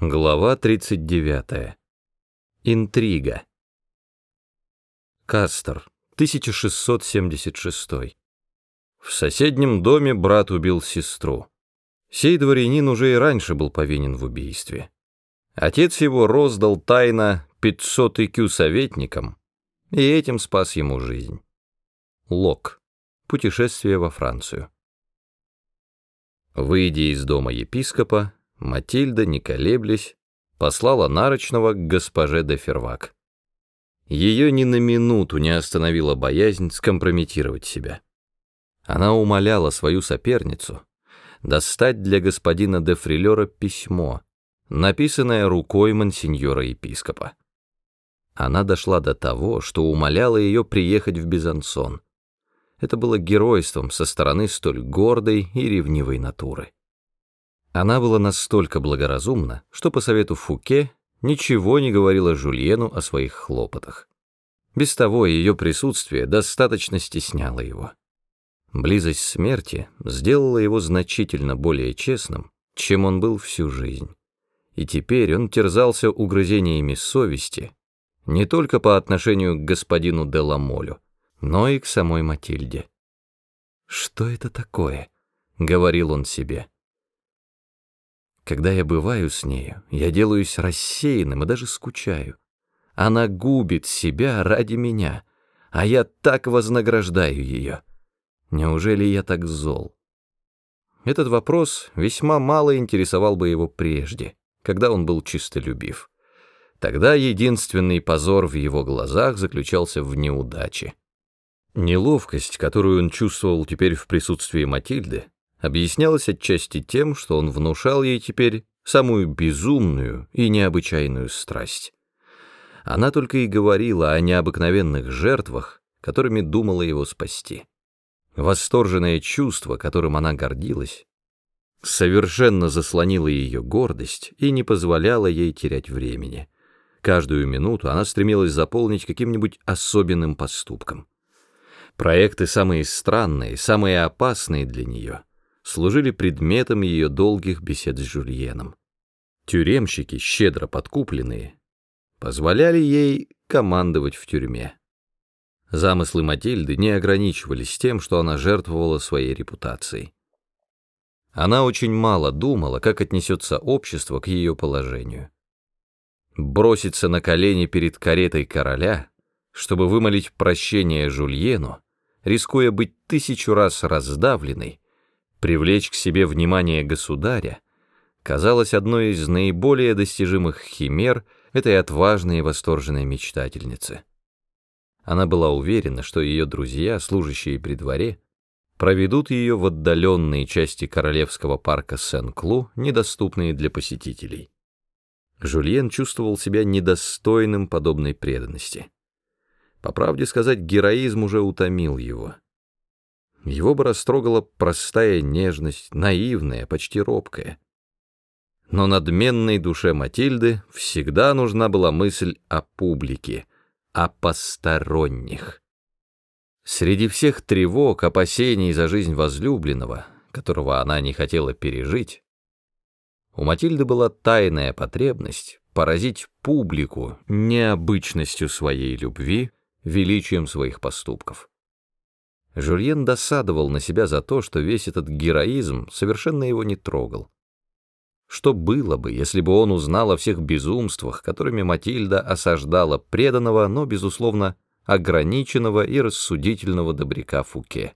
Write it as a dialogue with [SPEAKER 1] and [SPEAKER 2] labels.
[SPEAKER 1] Глава 39. Интрига. Кастер, 1676. В соседнем доме брат убил сестру. Сей дворянин уже и раньше был повинен в убийстве. Отец его роздал тайно 500 икю советникам, и этим спас ему жизнь. Лок. Путешествие во Францию. Выйдя из дома епископа, Матильда, не колеблясь, послала Нарочного к госпоже де Фервак. Ее ни на минуту не остановила боязнь скомпрометировать себя. Она умоляла свою соперницу достать для господина де Фрилера письмо, написанное рукой мансиньора-епископа. Она дошла до того, что умоляла ее приехать в Безансон. Это было геройством со стороны столь гордой и ревнивой натуры. Она была настолько благоразумна, что по совету Фуке ничего не говорила Жульену о своих хлопотах. Без того ее присутствие достаточно стесняло его. Близость смерти сделала его значительно более честным, чем он был всю жизнь. И теперь он терзался угрызениями совести не только по отношению к господину Деламолю, но и к самой Матильде. «Что это такое?» — говорил он себе. Когда я бываю с нею, я делаюсь рассеянным и даже скучаю. Она губит себя ради меня, а я так вознаграждаю ее. Неужели я так зол? Этот вопрос весьма мало интересовал бы его прежде, когда он был чистолюбив. Тогда единственный позор в его глазах заключался в неудаче. Неловкость, которую он чувствовал теперь в присутствии Матильды, объяснялось отчасти тем, что он внушал ей теперь самую безумную и необычайную страсть. Она только и говорила о необыкновенных жертвах, которыми думала его спасти. Восторженное чувство, которым она гордилась, совершенно заслонило ее гордость и не позволяло ей терять времени. Каждую минуту она стремилась заполнить каким-нибудь особенным поступком. Проекты самые странные, самые опасные для нее — служили предметом ее долгих бесед с Жюльеном. Тюремщики, щедро подкупленные, позволяли ей командовать в тюрьме. Замыслы Матильды не ограничивались тем, что она жертвовала своей репутацией. Она очень мало думала, как отнесется общество к ее положению. Броситься на колени перед каретой короля, чтобы вымолить прощение Жульену, рискуя быть тысячу раз раздавленной, Привлечь к себе внимание государя казалось одной из наиболее достижимых химер этой отважной и восторженной мечтательницы. Она была уверена, что ее друзья, служащие при дворе, проведут ее в отдаленные части королевского парка Сен-Клу, недоступные для посетителей. Жульен чувствовал себя недостойным подобной преданности. По правде сказать, героизм уже утомил его — его бы растрогала простая нежность, наивная, почти робкая. Но надменной душе Матильды всегда нужна была мысль о публике, о посторонних. Среди всех тревог, опасений за жизнь возлюбленного, которого она не хотела пережить, у Матильды была тайная потребность поразить публику необычностью своей любви, величием своих поступков. Жюльен досадовал на себя за то, что весь этот героизм совершенно его не трогал. Что было бы, если бы он узнал о всех безумствах, которыми Матильда осаждала преданного, но, безусловно, ограниченного и рассудительного добряка Фуке?